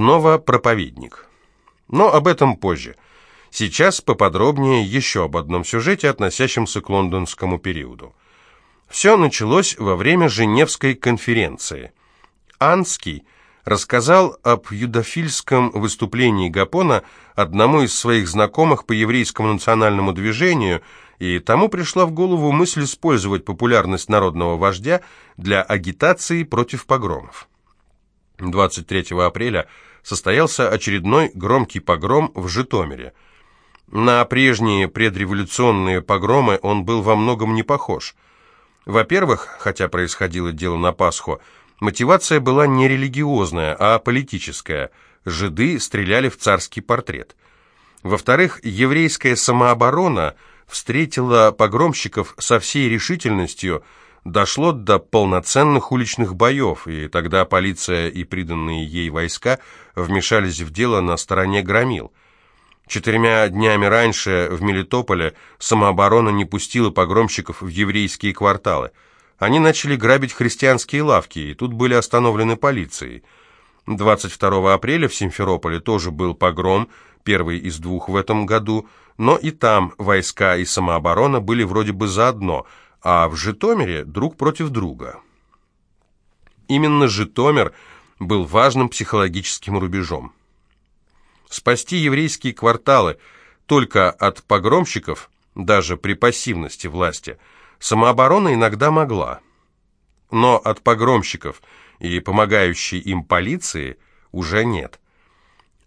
снова проповедник. Но об этом позже. Сейчас поподробнее еще об одном сюжете, относящемся к лондонскому периоду. Все началось во время Женевской конференции. Анский рассказал об юдофильском выступлении Гапона одному из своих знакомых по еврейскому национальному движению, и тому пришла в голову мысль использовать популярность народного вождя для агитации против погромов. 23 апреля состоялся очередной громкий погром в Житомире. На прежние предреволюционные погромы он был во многом не похож. Во-первых, хотя происходило дело на Пасху, мотивация была не религиозная, а политическая. Жиды стреляли в царский портрет. Во-вторых, еврейская самооборона встретила погромщиков со всей решительностью – дошло до полноценных уличных боев, и тогда полиция и приданные ей войска вмешались в дело на стороне громил. Четырьмя днями раньше в Мелитополе самооборона не пустила погромщиков в еврейские кварталы. Они начали грабить христианские лавки, и тут были остановлены полицией. 22 апреля в Симферополе тоже был погром, первый из двух в этом году, но и там войска и самооборона были вроде бы заодно – а в Житомире друг против друга. Именно Житомир был важным психологическим рубежом. Спасти еврейские кварталы только от погромщиков, даже при пассивности власти, самооборона иногда могла. Но от погромщиков и помогающей им полиции уже нет.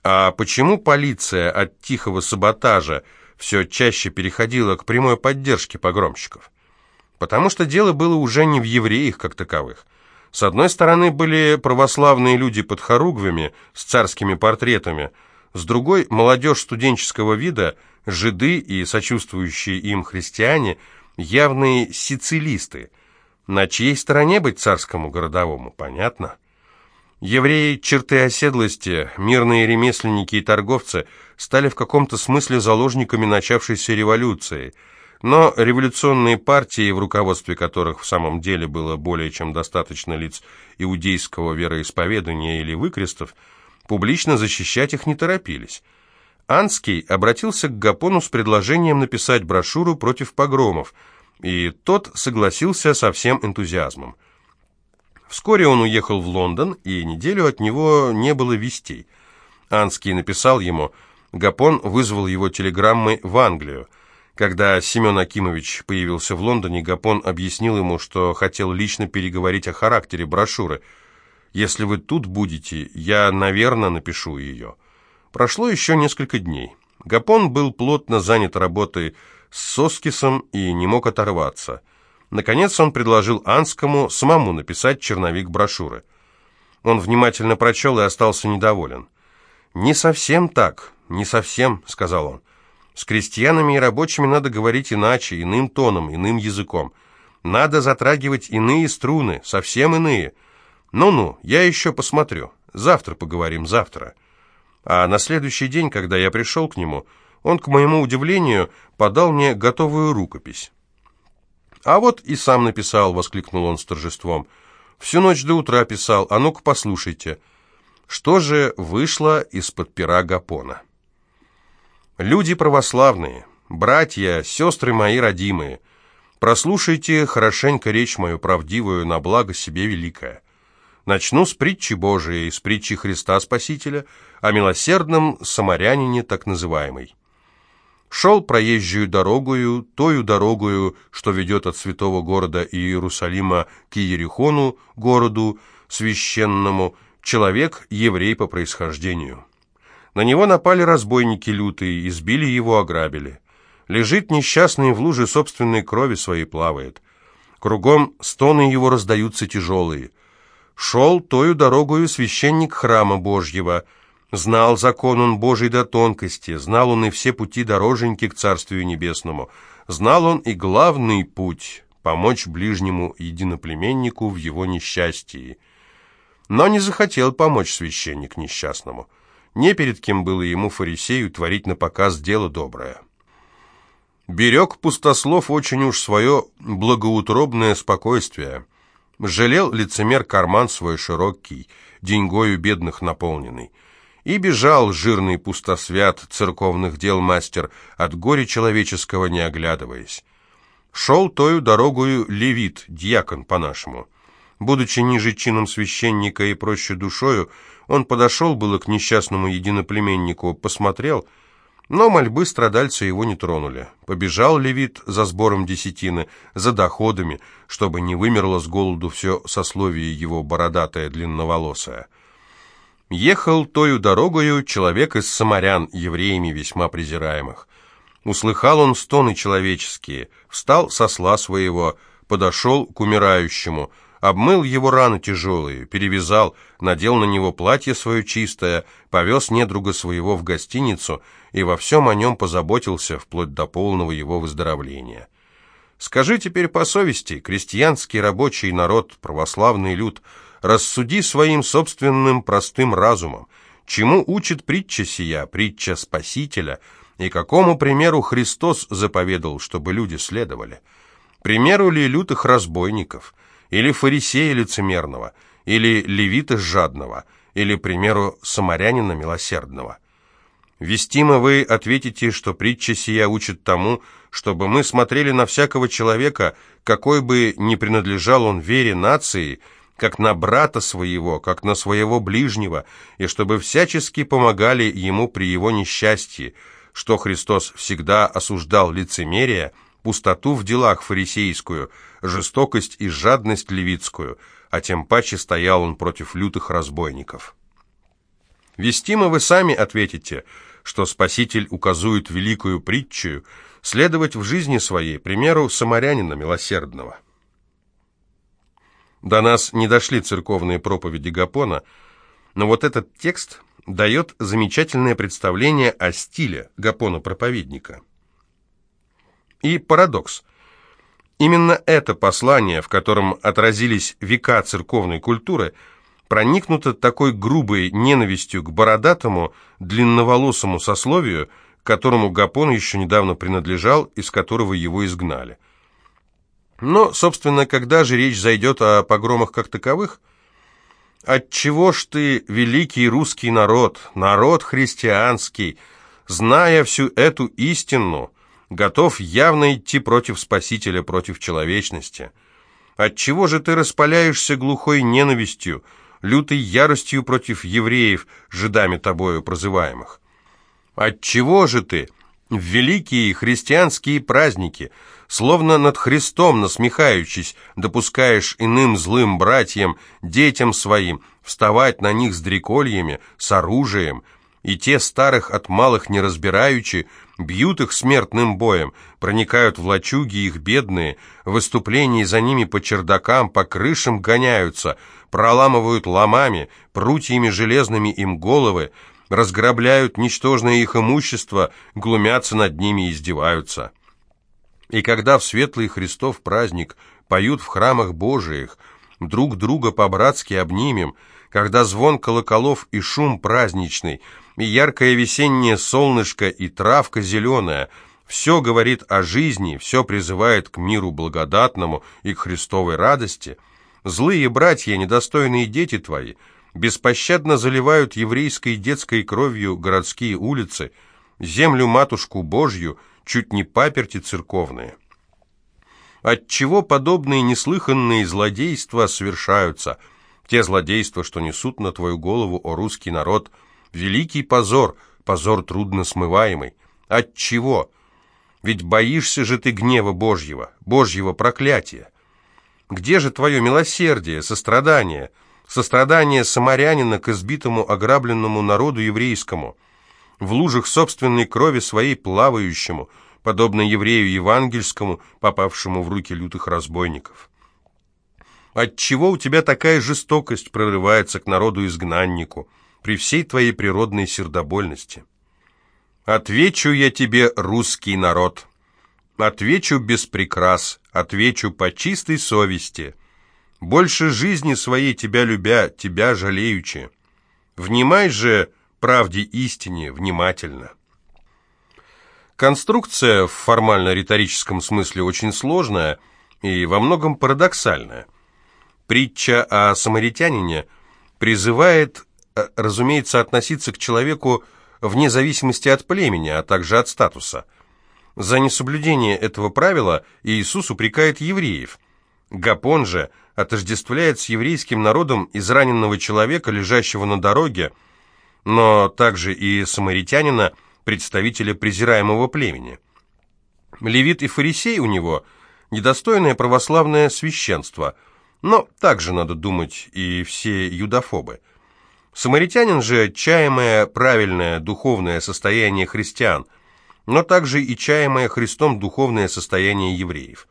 А почему полиция от тихого саботажа все чаще переходила к прямой поддержке погромщиков? Потому что дело было уже не в евреях как таковых. С одной стороны были православные люди под хоругвями с царскими портретами, с другой – молодежь студенческого вида, жиды и сочувствующие им христиане, явные сицилисты. На чьей стороне быть царскому городовому, понятно? Евреи, черты оседлости, мирные ремесленники и торговцы стали в каком-то смысле заложниками начавшейся революции – но революционные партии, в руководстве которых в самом деле было более чем достаточно лиц иудейского вероисповедания или выкрестов, публично защищать их не торопились. Анский обратился к Гапону с предложением написать брошюру против погромов, и тот согласился со всем энтузиазмом. Вскоре он уехал в Лондон, и неделю от него не было вестей. Анский написал ему, Гапон вызвал его телеграммой в Англию – когда Семен Акимович появился в Лондоне, Гапон объяснил ему, что хотел лично переговорить о характере брошюры. «Если вы тут будете, я, наверное, напишу ее». Прошло еще несколько дней. Гапон был плотно занят работой с Соскисом и не мог оторваться. Наконец он предложил Анскому самому написать черновик брошюры. Он внимательно прочел и остался недоволен. «Не совсем так, не совсем», — сказал он. С крестьянами и рабочими надо говорить иначе, иным тоном, иным языком. Надо затрагивать иные струны, совсем иные. Ну-ну, я еще посмотрю. Завтра поговорим, завтра. А на следующий день, когда я пришел к нему, он, к моему удивлению, подал мне готовую рукопись. «А вот и сам написал», — воскликнул он с торжеством. «Всю ночь до утра писал, а ну-ка послушайте». Что же вышло из-под пера Гапона? Люди православные, братья, сестры мои родимые, прослушайте хорошенько речь мою правдивую на благо себе великое. Начну с притчи Божией, с притчи Христа Спасителя, о милосердном самарянине так называемой. Шел проезжую дорогою, тою дорогою, что ведет от святого города Иерусалима к Иерихону, городу священному, человек, еврей по происхождению. На него напали разбойники лютые, избили его, ограбили. Лежит несчастный в луже собственной крови своей плавает. Кругом стоны его раздаются тяжелые. Шел тою дорогою священник храма Божьего. Знал закон он Божий до тонкости, знал он и все пути дороженьки к Царствию Небесному. Знал он и главный путь — помочь ближнему единоплеменнику в его несчастье. Но не захотел помочь священник несчастному — не перед кем было ему, фарисею, творить на показ дело доброе. Берег пустослов очень уж свое благоутробное спокойствие. Жалел лицемер карман свой широкий, деньгою бедных наполненный. И бежал жирный пустосвят церковных дел мастер, от горя человеческого не оглядываясь. Шел тою дорогою левит, дьякон по-нашему. Будучи ниже чином священника и проще душою, он подошел было к несчастному единоплеменнику, посмотрел, но мольбы страдальца его не тронули. Побежал левит за сбором десятины, за доходами, чтобы не вымерло с голоду все сословие его бородатое длинноволосое. Ехал тою дорогою человек из самарян, евреями весьма презираемых. Услыхал он стоны человеческие, встал со сла своего, подошел к умирающему, обмыл его раны тяжелые, перевязал, надел на него платье свое чистое, повез недруга своего в гостиницу и во всем о нем позаботился, вплоть до полного его выздоровления. Скажи теперь по совести, крестьянский рабочий народ, православный люд, рассуди своим собственным простым разумом, чему учит притча сия, притча Спасителя – и какому примеру Христос заповедал, чтобы люди следовали? Примеру ли лютых разбойников, или фарисея лицемерного, или левита жадного, или примеру самарянина милосердного? Вестимо вы ответите, что притча сия учит тому, чтобы мы смотрели на всякого человека, какой бы ни принадлежал он вере нации, как на брата своего, как на своего ближнего, и чтобы всячески помогали ему при его несчастье, что Христос всегда осуждал лицемерие, пустоту в делах фарисейскую, жестокость и жадность левитскую, а тем паче стоял он против лютых разбойников. Вестимо вы сами ответите, что Спаситель указует великую притчу следовать в жизни своей примеру самарянина милосердного. До нас не дошли церковные проповеди Гапона, но вот этот текст – дает замечательное представление о стиле Гапона-проповедника. И парадокс. Именно это послание, в котором отразились века церковной культуры, проникнуто такой грубой ненавистью к бородатому, длинноволосому сословию, которому Гапон еще недавно принадлежал, из которого его изгнали. Но, собственно, когда же речь зайдет о погромах как таковых – Отчего ж ты, великий русский народ, народ христианский, зная всю эту истину, готов явно идти против Спасителя, против человечности? Отчего же ты распаляешься глухой ненавистью, лютой яростью против евреев, жидами тобою прозываемых? Отчего же ты в великие христианские праздники – Словно над Христом насмехаючись, допускаешь иным злым братьям, детям своим, вставать на них с дрекольями, с оружием, и те старых от малых не разбираючи, бьют их смертным боем, проникают в лачуги их бедные, выступлений за ними по чердакам, по крышам гоняются, проламывают ломами, прутьями железными им головы, разграбляют ничтожное их имущество, глумятся над ними и издеваются. И когда в светлый Христов праздник поют в храмах Божиих, друг друга по-братски обнимем, когда звон колоколов и шум праздничный, и яркое весеннее солнышко, и травка зеленая, все говорит о жизни, все призывает к миру благодатному и к Христовой радости, злые братья, недостойные дети твои, беспощадно заливают еврейской детской кровью городские улицы, землю-матушку Божью – чуть не паперти церковные. Отчего подобные неслыханные злодейства совершаются? Те злодейства, что несут на твою голову, о русский народ, великий позор, позор трудно смываемый. Отчего? Ведь боишься же ты гнева Божьего, Божьего проклятия. Где же твое милосердие, сострадание, сострадание самарянина к избитому ограбленному народу еврейскому – в лужах собственной крови своей плавающему, подобно еврею евангельскому, попавшему в руки лютых разбойников. Отчего у тебя такая жестокость прорывается к народу-изгнаннику при всей твоей природной сердобольности? Отвечу я тебе, русский народ, отвечу без прикрас, отвечу по чистой совести, больше жизни своей тебя любя, тебя жалеючи. Внимай же, правде истине внимательно. Конструкция в формально-риторическом смысле очень сложная и во многом парадоксальная. Притча о самаритянине призывает э, разумеется, относиться к человеку вне зависимости от племени, а также от статуса. За несоблюдение этого правила Иисус упрекает евреев. Гапон же отождествляет с еврейским народом израненного человека, лежащего на дороге, но также и самаритянина, представителя презираемого племени. Левит и фарисей у него – недостойное православное священство, но также, надо думать, и все юдофобы. Самаритянин же – чаемое правильное духовное состояние христиан, но также и чаемое Христом духовное состояние евреев.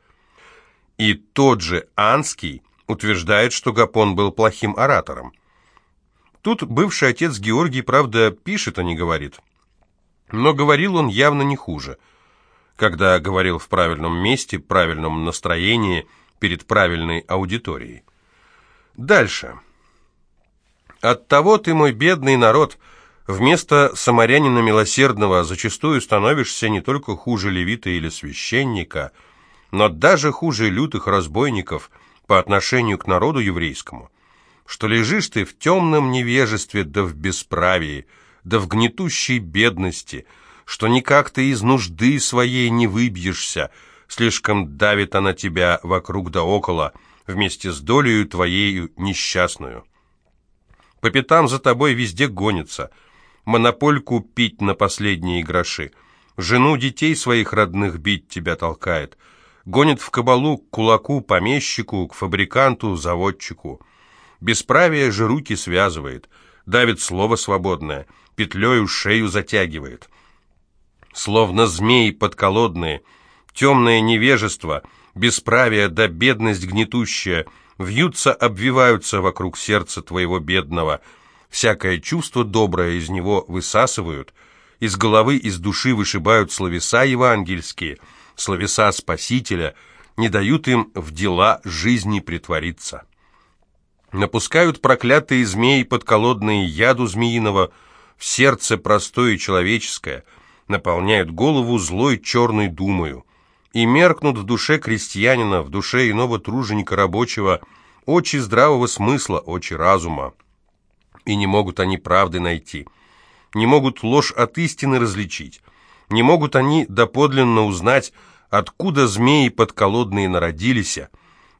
И тот же Анский утверждает, что Гапон был плохим оратором. Тут бывший отец Георгий, правда, пишет, а не говорит. Но говорил он явно не хуже – когда говорил в правильном месте, правильном настроении, перед правильной аудиторией. Дальше. «Оттого ты, мой бедный народ, вместо самарянина милосердного зачастую становишься не только хуже левита или священника, но даже хуже лютых разбойников по отношению к народу еврейскому, что лежишь ты в темном невежестве да в бесправии, да в гнетущей бедности – что никак ты из нужды своей не выбьешься, слишком давит она тебя вокруг да около, вместе с долею твоею несчастную. По пятам за тобой везде гонится, монопольку пить на последние гроши, жену детей своих родных бить тебя толкает, гонит в кабалу к кулаку, помещику, к фабриканту, заводчику. Бесправие же руки связывает, давит слово свободное, петлею шею затягивает. Словно змеи подколодные, темное невежество, бесправие да бедность гнетущая, вьются, обвиваются вокруг сердца твоего бедного, всякое чувство доброе из него высасывают, из головы, из души вышибают словеса евангельские, словеса Спасителя, не дают им в дела жизни притвориться. Напускают проклятые змеи подколодные яду змеиного в сердце простое человеческое – наполняют голову злой черной думою, и меркнут в душе крестьянина, в душе иного труженика рабочего, очи здравого смысла, очи разума. И не могут они правды найти, не могут ложь от истины различить, не могут они доподлинно узнать, откуда змеи подколодные народились,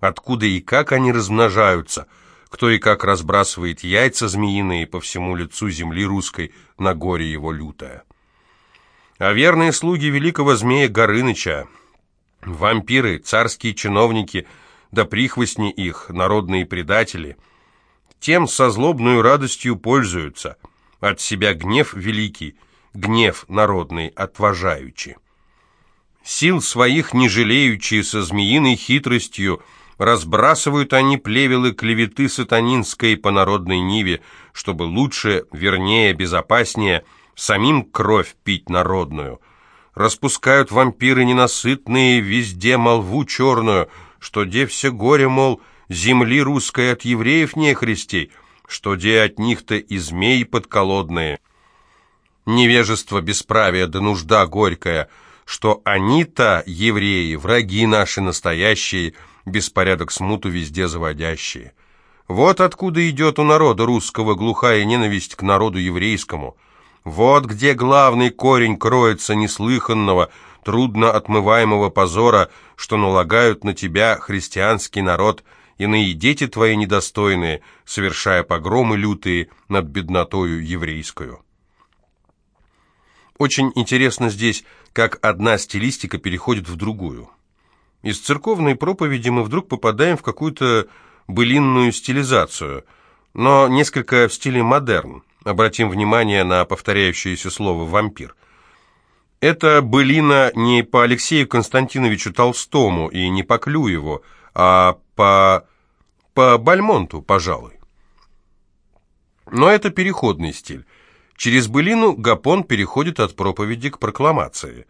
откуда и как они размножаются, кто и как разбрасывает яйца змеиные по всему лицу земли русской на горе его лютое а верные слуги великого змея Горыныча, вампиры, царские чиновники, да прихвостни их, народные предатели, тем со злобную радостью пользуются, от себя гнев великий, гнев народный отважаючи. Сил своих не жалеючи со змеиной хитростью, разбрасывают они плевелы клеветы сатанинской по народной ниве, чтобы лучше, вернее, безопаснее – самим кровь пить народную. Распускают вампиры ненасытные везде молву черную, что де все горе, мол, земли русской от евреев не христей, что де от них-то и змеи подколодные. Невежество, бесправие да нужда горькая, что они-то, евреи, враги наши настоящие, беспорядок смуту везде заводящие. Вот откуда идет у народа русского глухая ненависть к народу еврейскому – вот где главный корень кроется неслыханного, трудно отмываемого позора, что налагают на тебя христианский народ, иные дети твои недостойные, совершая погромы лютые над беднотою еврейскую. Очень интересно здесь, как одна стилистика переходит в другую. Из церковной проповеди мы вдруг попадаем в какую-то былинную стилизацию, но несколько в стиле модерн. Обратим внимание на повторяющееся слово «вампир». Это былина не по Алексею Константиновичу Толстому и не по Клюеву, а по... по Бальмонту, пожалуй. Но это переходный стиль. Через былину Гапон переходит от проповеди к прокламации.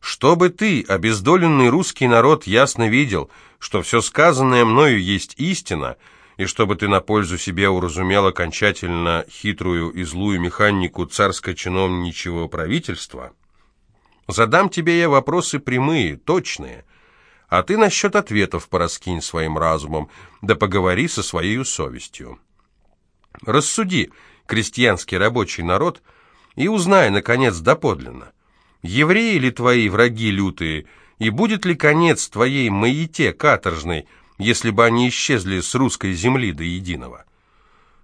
«Чтобы ты, обездоленный русский народ, ясно видел, что все сказанное мною есть истина», и чтобы ты на пользу себе уразумел окончательно хитрую и злую механику царско-чиновничьего правительства, задам тебе я вопросы прямые, точные, а ты насчет ответов пораскинь своим разумом, да поговори со своей совестью. Рассуди, крестьянский рабочий народ, и узнай, наконец, доподлинно, евреи ли твои враги лютые, и будет ли конец твоей маяте каторжной, если бы они исчезли с русской земли до единого?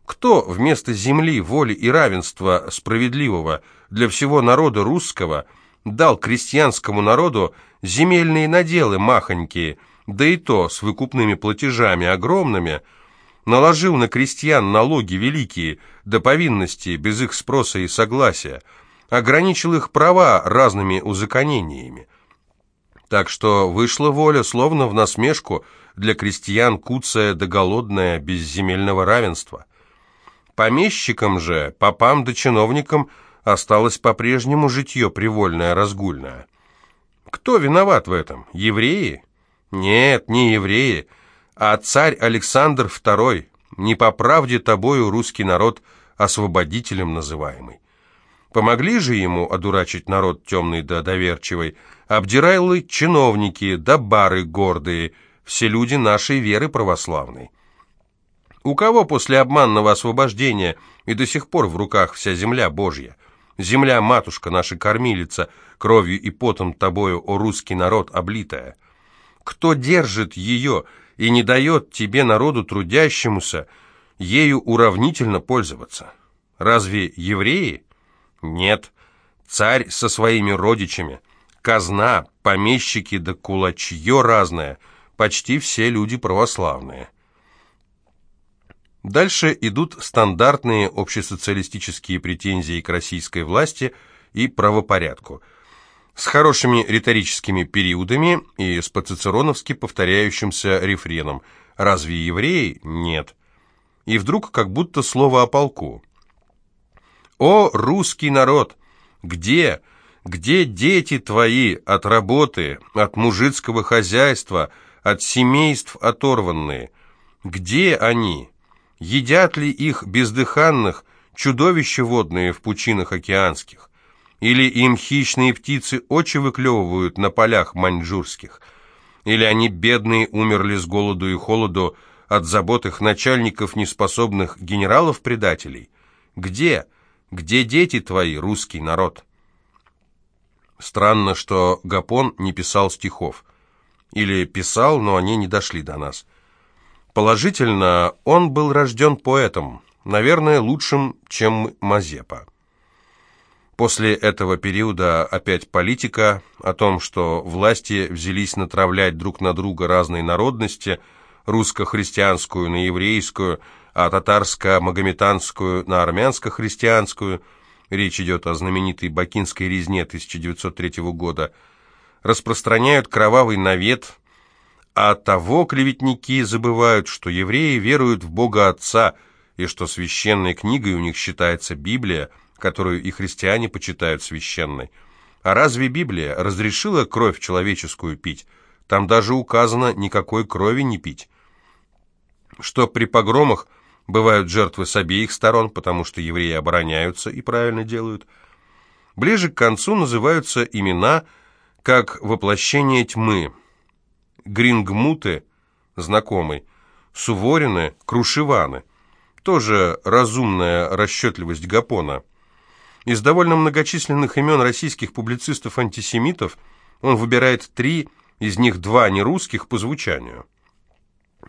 Кто вместо земли, воли и равенства справедливого для всего народа русского дал крестьянскому народу земельные наделы махонькие, да и то с выкупными платежами огромными, наложил на крестьян налоги великие, до повинности, без их спроса и согласия, ограничил их права разными узаконениями. Так что вышла воля, словно в насмешку, для крестьян куцая да голодная, без земельного равенства. Помещикам же, попам да чиновникам осталось по-прежнему житье привольное, разгульное. Кто виноват в этом? Евреи? Нет, не евреи, а царь Александр II, не по правде тобою русский народ освободителем называемый. Помогли же ему одурачить народ темный да доверчивый, обдирайлы чиновники да бары гордые, все люди нашей веры православной. У кого после обманного освобождения и до сих пор в руках вся земля Божья? Земля, матушка наша кормилица, кровью и потом тобою, о русский народ, облитая. Кто держит ее и не дает тебе, народу трудящемуся, ею уравнительно пользоваться? Разве евреи? Нет. Царь со своими родичами, казна, помещики да кулачье разное, почти все люди православные. Дальше идут стандартные общесоциалистические претензии к российской власти и правопорядку, с хорошими риторическими периодами и с по-цицероновски повторяющимся рефреном «Разве евреи? Нет». И вдруг как будто слово о полку. «О, русский народ! Где, где дети твои от работы, от мужицкого хозяйства, от семейств оторванные? Где они?» Едят ли их бездыханных чудовища водные в пучинах океанских? Или им хищные птицы очи выклевывают на полях маньчжурских? Или они, бедные, умерли с голоду и холоду от забот их начальников, неспособных генералов-предателей? Где? Где дети твои, русский народ? Странно, что Гапон не писал стихов. Или писал, но они не дошли до нас. Положительно, он был рожден поэтом, наверное, лучшим, чем Мазепа. После этого периода опять политика, о том, что власти взялись натравлять друг на друга разные народности, русско-христианскую на еврейскую, а татарско-магометанскую на армянско-христианскую, речь идет о знаменитой Бакинской резне 1903 года, распространяют кровавый навет, а того клеветники забывают, что евреи веруют в Бога Отца, и что священной книгой у них считается Библия, которую и христиане почитают священной. А разве Библия разрешила кровь человеческую пить? Там даже указано никакой крови не пить. Что при погромах бывают жертвы с обеих сторон, потому что евреи обороняются и правильно делают. Ближе к концу называются имена как воплощение тьмы – Грингмуты, знакомый, Суворины, Крушеваны. Тоже разумная расчетливость Гапона. Из довольно многочисленных имен российских публицистов-антисемитов он выбирает три, из них два нерусских по звучанию.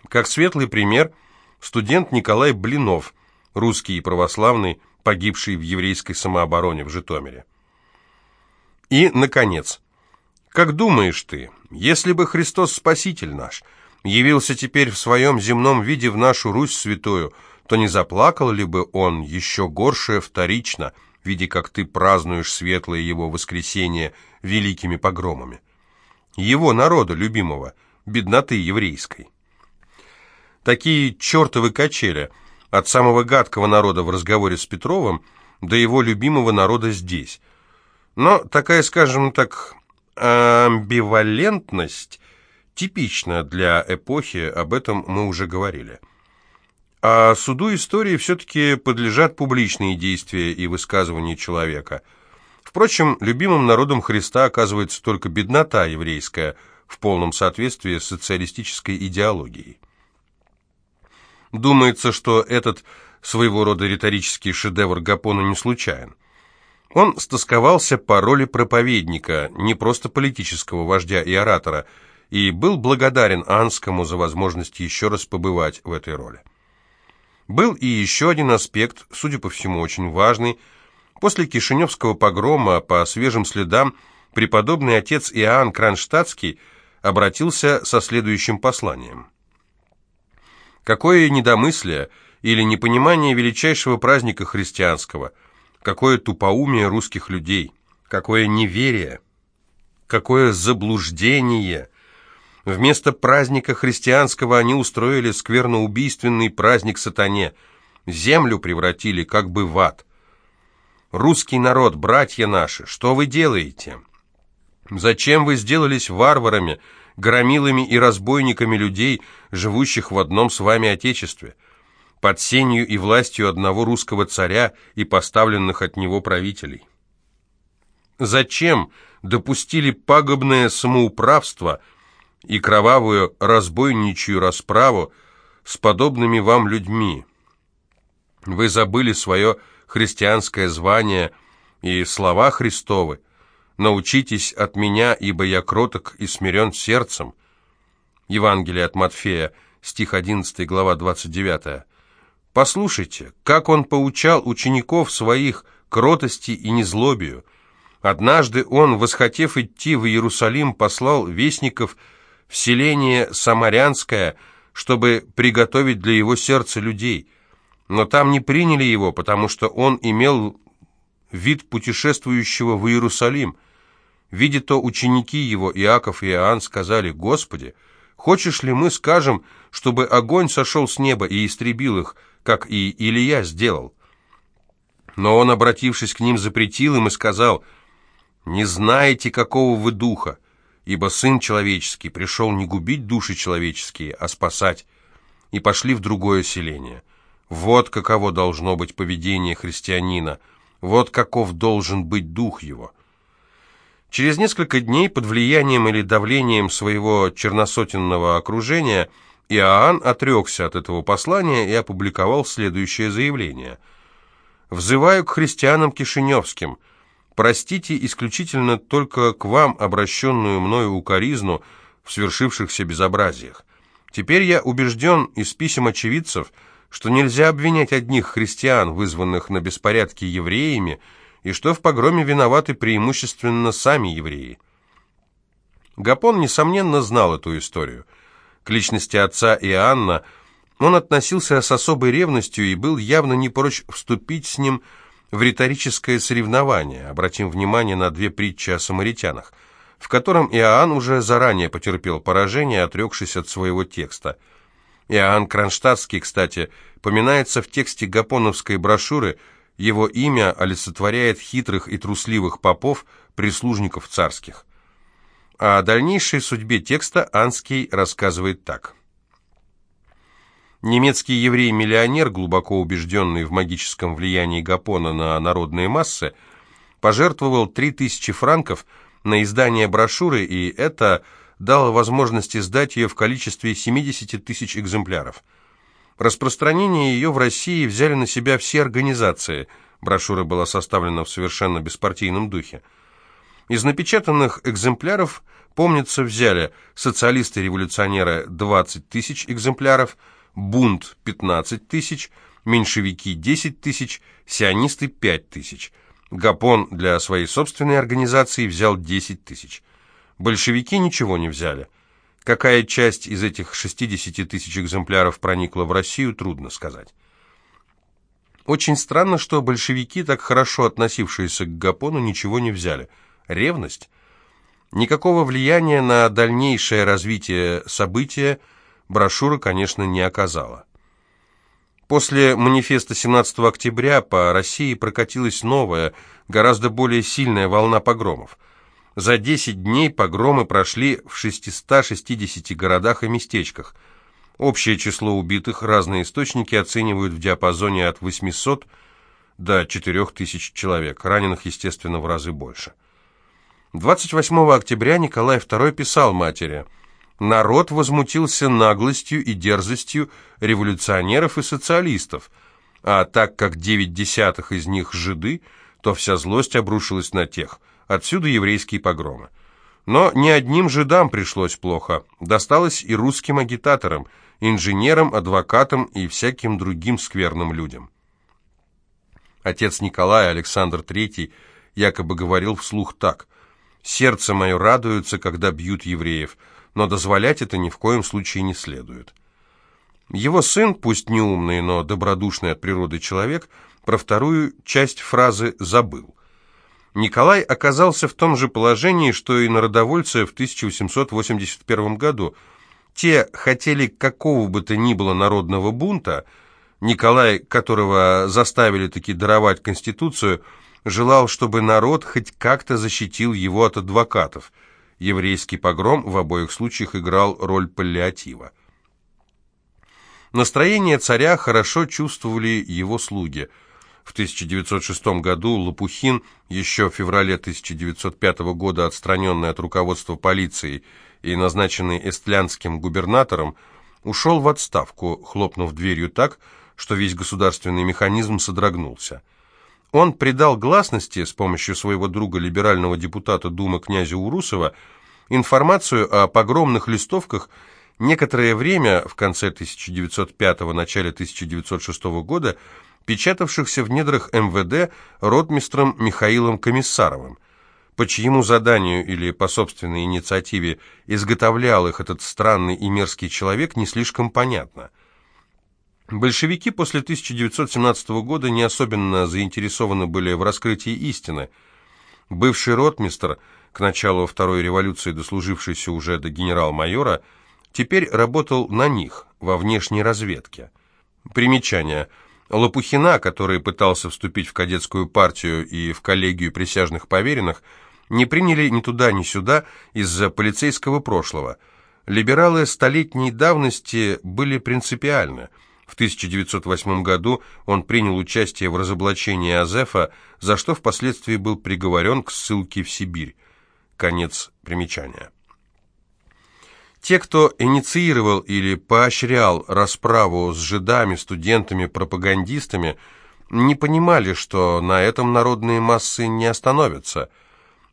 Как светлый пример, студент Николай Блинов, русский и православный, погибший в еврейской самообороне в Житомире. И, наконец, как думаешь ты, если бы Христос Спаситель наш явился теперь в своем земном виде в нашу Русь святую, то не заплакал ли бы он еще горшее вторично, видя, как ты празднуешь светлое его воскресение великими погромами? Его народа любимого, бедноты еврейской. Такие чертовы качели от самого гадкого народа в разговоре с Петровым до его любимого народа здесь. Но такая, скажем так, Амбивалентность типична для эпохи, об этом мы уже говорили. А суду истории все-таки подлежат публичные действия и высказывания человека. Впрочем, любимым народом Христа оказывается только беднота еврейская в полном соответствии с социалистической идеологией. Думается, что этот своего рода риторический шедевр Гапона не случайен. Он стосковался по роли проповедника, не просто политического вождя и оратора, и был благодарен Анскому за возможность еще раз побывать в этой роли. Был и еще один аспект, судя по всему, очень важный. После Кишиневского погрома по свежим следам преподобный отец Иоанн Кронштадтский обратился со следующим посланием. «Какое недомыслие или непонимание величайшего праздника христианского – Какое тупоумие русских людей, какое неверие, какое заблуждение. Вместо праздника христианского они устроили скверноубийственный праздник сатане. Землю превратили как бы в ад. Русский народ, братья наши, что вы делаете? Зачем вы сделались варварами, громилами и разбойниками людей, живущих в одном с вами отечестве? Под сенью и властью одного русского царя и поставленных от него правителей. Зачем допустили пагубное самоуправство и кровавую разбойничью расправу с подобными вам людьми? Вы забыли свое христианское звание и слова Христовы. Научитесь от меня, ибо я кроток и смирен сердцем. Евангелие от Матфея, стих 11, глава 29. Послушайте, как он поучал учеников своих кротости и незлобию. Однажды он, восхотев идти в Иерусалим, послал вестников в селение Самарянское, чтобы приготовить для его сердца людей. Но там не приняли его, потому что он имел вид путешествующего в Иерусалим. Видя то, ученики его, Иаков и Иоанн, сказали, «Господи, хочешь ли мы скажем, чтобы огонь сошел с неба и истребил их?» Как и Илья сделал. Но он, обратившись к ним, запретил им и сказал, «Не знаете, какого вы духа, ибо Сын Человеческий пришел не губить души человеческие, а спасать». И пошли в другое селение. Вот каково должно быть поведение христианина, вот каков должен быть дух его. Через несколько дней под влиянием или давлением своего черносотенного окружения – Иоанн отрекся от этого послания и опубликовал следующее заявление. «Взываю к христианам кишиневским. Простите исключительно только к вам обращенную мною укоризну в свершившихся безобразиях. Теперь я убежден из писем очевидцев, что нельзя обвинять одних христиан, вызванных на беспорядки евреями, и что в погроме виноваты преимущественно сами евреи». Гапон, несомненно, знал эту историю – к личности отца Иоанна он относился с особой ревностью и был явно не прочь вступить с ним в риторическое соревнование. Обратим внимание на две притчи о самаритянах, в котором Иоанн уже заранее потерпел поражение, отрекшись от своего текста. Иоанн Кронштадтский, кстати, поминается в тексте гапоновской брошюры, его имя олицетворяет хитрых и трусливых попов, прислужников царских. О дальнейшей судьбе текста Анский рассказывает так. Немецкий еврей-миллионер, глубоко убежденный в магическом влиянии Гапона на народные массы, пожертвовал 3000 франков на издание брошюры, и это дало возможность издать ее в количестве 70 тысяч экземпляров. Распространение ее в России взяли на себя все организации. Брошюра была составлена в совершенно беспартийном духе. Из напечатанных экземпляров, помнится, взяли социалисты-революционеры 20 тысяч экземпляров, бунт 15 тысяч, меньшевики 10 тысяч, сионисты 5 тысяч. Гапон для своей собственной организации взял 10 тысяч. Большевики ничего не взяли. Какая часть из этих 60 тысяч экземпляров проникла в Россию, трудно сказать. Очень странно, что большевики, так хорошо относившиеся к Гапону, ничего не взяли – Ревность? Никакого влияния на дальнейшее развитие события брошюра, конечно, не оказала. После манифеста 17 октября по России прокатилась новая, гораздо более сильная волна погромов. За 10 дней погромы прошли в 660 городах и местечках. Общее число убитых разные источники оценивают в диапазоне от 800 до 4000 человек, раненых, естественно, в разы больше. 28 октября Николай II писал матери «Народ возмутился наглостью и дерзостью революционеров и социалистов. а так как девять десятых из них жиды, то вся злость обрушилась на тех. Отсюда еврейские погромы. Но не одним жидам пришлось плохо. Досталось и русским агитаторам, инженерам, адвокатам и всяким другим скверным людям. Отец Николая, Александр III, якобы говорил вслух так. «Сердце мое радуется, когда бьют евреев, но дозволять это ни в коем случае не следует». Его сын, пусть не умный, но добродушный от природы человек, про вторую часть фразы забыл. Николай оказался в том же положении, что и народовольцы в 1881 году. Те хотели какого бы то ни было народного бунта. Николай, которого заставили таки даровать Конституцию, желал, чтобы народ хоть как-то защитил его от адвокатов. Еврейский погром в обоих случаях играл роль паллиатива. Настроение царя хорошо чувствовали его слуги. В 1906 году Лопухин, еще в феврале 1905 года отстраненный от руководства полицией и назначенный эстлянским губернатором, ушел в отставку, хлопнув дверью так, что весь государственный механизм содрогнулся. Он придал гласности с помощью своего друга либерального депутата Думы князя Урусова информацию о погромных листовках некоторое время, в конце 1905 начале 1906 года, печатавшихся в недрах МВД ротмистром Михаилом Комиссаровым. По чьему заданию или по собственной инициативе изготовлял их этот странный и мерзкий человек, не слишком понятно. Большевики после 1917 года не особенно заинтересованы были в раскрытии истины. Бывший ротмистр, к началу Второй революции дослужившийся уже до генерал-майора, теперь работал на них, во внешней разведке. Примечание. Лопухина, который пытался вступить в кадетскую партию и в коллегию присяжных поверенных, не приняли ни туда, ни сюда из-за полицейского прошлого. Либералы столетней давности были принципиальны. В 1908 году он принял участие в разоблачении Азефа, за что впоследствии был приговорен к ссылке в Сибирь. Конец примечания. Те, кто инициировал или поощрял расправу с жидами, студентами, пропагандистами, не понимали, что на этом народные массы не остановятся.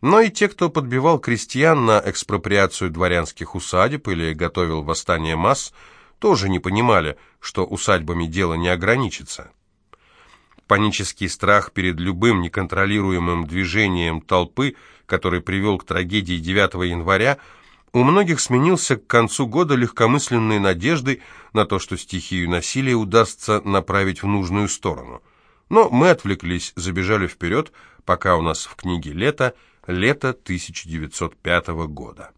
Но и те, кто подбивал крестьян на экспроприацию дворянских усадеб или готовил восстание масс, тоже не понимали, что усадьбами дело не ограничится. Панический страх перед любым неконтролируемым движением толпы, который привел к трагедии 9 января, у многих сменился к концу года легкомысленной надеждой на то, что стихию насилия удастся направить в нужную сторону. Но мы отвлеклись, забежали вперед, пока у нас в книге «Лето» лето 1905 года.